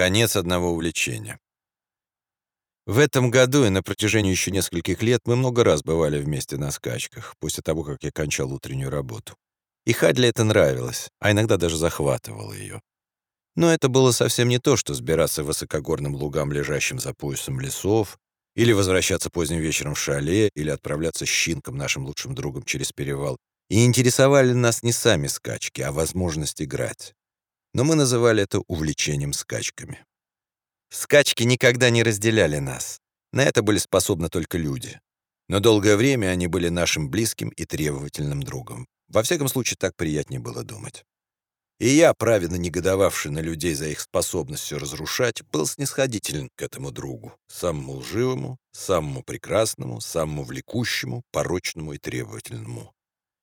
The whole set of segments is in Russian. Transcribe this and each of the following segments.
Конец одного увлечения. В этом году и на протяжении еще нескольких лет мы много раз бывали вместе на скачках, после того, как я кончал утреннюю работу. И Хадли это нравилось, а иногда даже захватывало ее. Но это было совсем не то, что сбираться высокогорным лугам, лежащим за поясом лесов, или возвращаться поздним вечером в шале, или отправляться с Щинком, нашим лучшим другом, через перевал. И интересовали нас не сами скачки, а возможность играть. Но мы называли это увлечением скачками. Скачки никогда не разделяли нас. На это были способны только люди. Но долгое время они были нашим близким и требовательным другом. Во всяком случае, так приятнее было думать. И я, праведно негодовавший на людей за их способность все разрушать, был снисходителен к этому другу, самому лживому, самому прекрасному, самому влекущему, порочному и требовательному,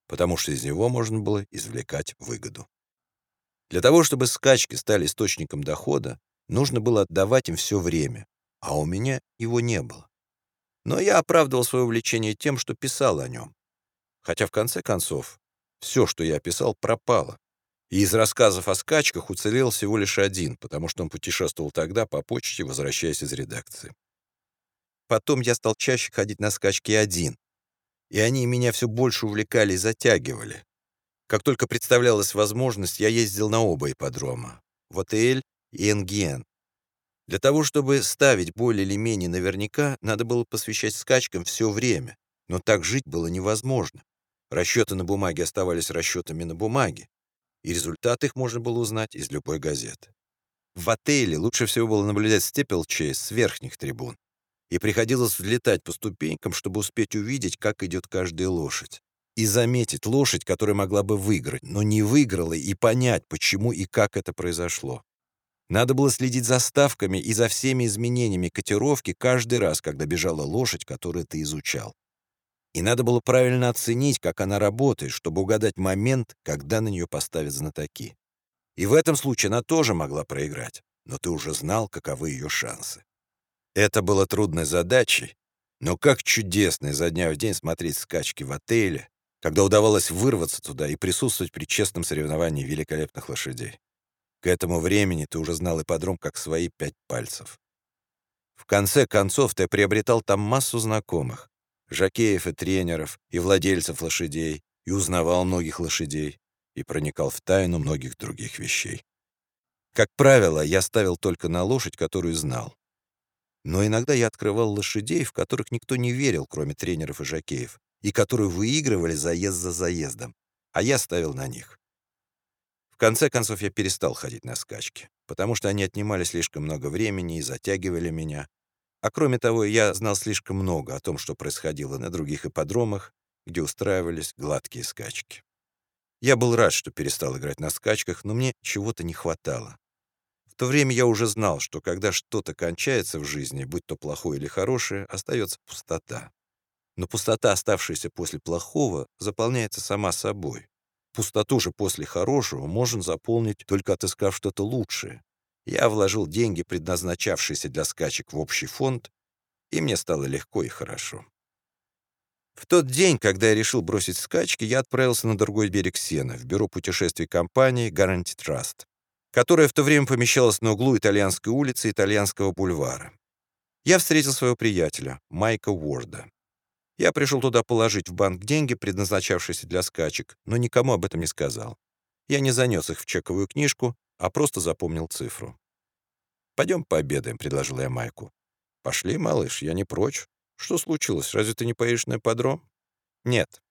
потому что из него можно было извлекать выгоду. Для того, чтобы скачки стали источником дохода, Нужно было отдавать им все время, а у меня его не было. Но я оправдывал свое увлечение тем, что писал о нем. Хотя, в конце концов, все, что я писал, пропало. И из рассказов о скачках уцелел всего лишь один, потому что он путешествовал тогда по почте, возвращаясь из редакции. Потом я стал чаще ходить на скачки один, и они меня все больше увлекали и затягивали. Как только представлялась возможность, я ездил на оба ипподрома. В отель и Энген. Для того, чтобы ставить более или менее наверняка, надо было посвящать скачкам все время, но так жить было невозможно. Расчеты на бумаге оставались расчетами на бумаге, и результат их можно было узнать из любой газеты. В отеле лучше всего было наблюдать степелчейс с верхних трибун, и приходилось взлетать по ступенькам, чтобы успеть увидеть, как идет каждая лошадь, и заметить лошадь, которая могла бы выиграть, но не выиграла, и понять, почему и как это произошло. Надо было следить за ставками и за всеми изменениями котировки каждый раз, когда бежала лошадь, которую ты изучал. И надо было правильно оценить, как она работает, чтобы угадать момент, когда на нее поставят знатоки. И в этом случае она тоже могла проиграть, но ты уже знал, каковы ее шансы. Это было трудной задачей, но как чудесно изо дня в день смотреть скачки в отеле, когда удавалось вырваться туда и присутствовать при честном соревновании великолепных лошадей. К этому времени ты уже знал ипподром как свои пять пальцев. В конце концов, ты приобретал там массу знакомых, жакеев и тренеров, и владельцев лошадей, и узнавал многих лошадей, и проникал в тайну многих других вещей. Как правило, я ставил только на лошадь, которую знал. Но иногда я открывал лошадей, в которых никто не верил, кроме тренеров и жакеев, и которые выигрывали заезд за заездом, а я ставил на них. В конце концов, я перестал ходить на скачки, потому что они отнимали слишком много времени и затягивали меня. А кроме того, я знал слишком много о том, что происходило на других ипподромах, где устраивались гладкие скачки. Я был рад, что перестал играть на скачках, но мне чего-то не хватало. В то время я уже знал, что когда что-то кончается в жизни, будь то плохое или хорошее, остается пустота. Но пустота, оставшаяся после плохого, заполняется сама собой. Пустоту же после хорошего можно заполнить, только отыскав что-то лучшее. Я вложил деньги, предназначавшиеся для скачек, в общий фонд, и мне стало легко и хорошо. В тот день, когда я решил бросить скачки, я отправился на другой берег Сены, в бюро путешествий компании Guarantee Trust, которое в то время помещалось на углу Итальянской улицы и Итальянского бульвара. Я встретил своего приятеля, Майка Уорда. Я пришел туда положить в банк деньги, предназначавшиеся для скачек, но никому об этом не сказал. Я не занес их в чековую книжку, а просто запомнил цифру. «Пойдем пообедаем», — предложил я Майку. «Пошли, малыш, я не прочь. Что случилось? Разве ты не поедешь на ипподром?» «Нет.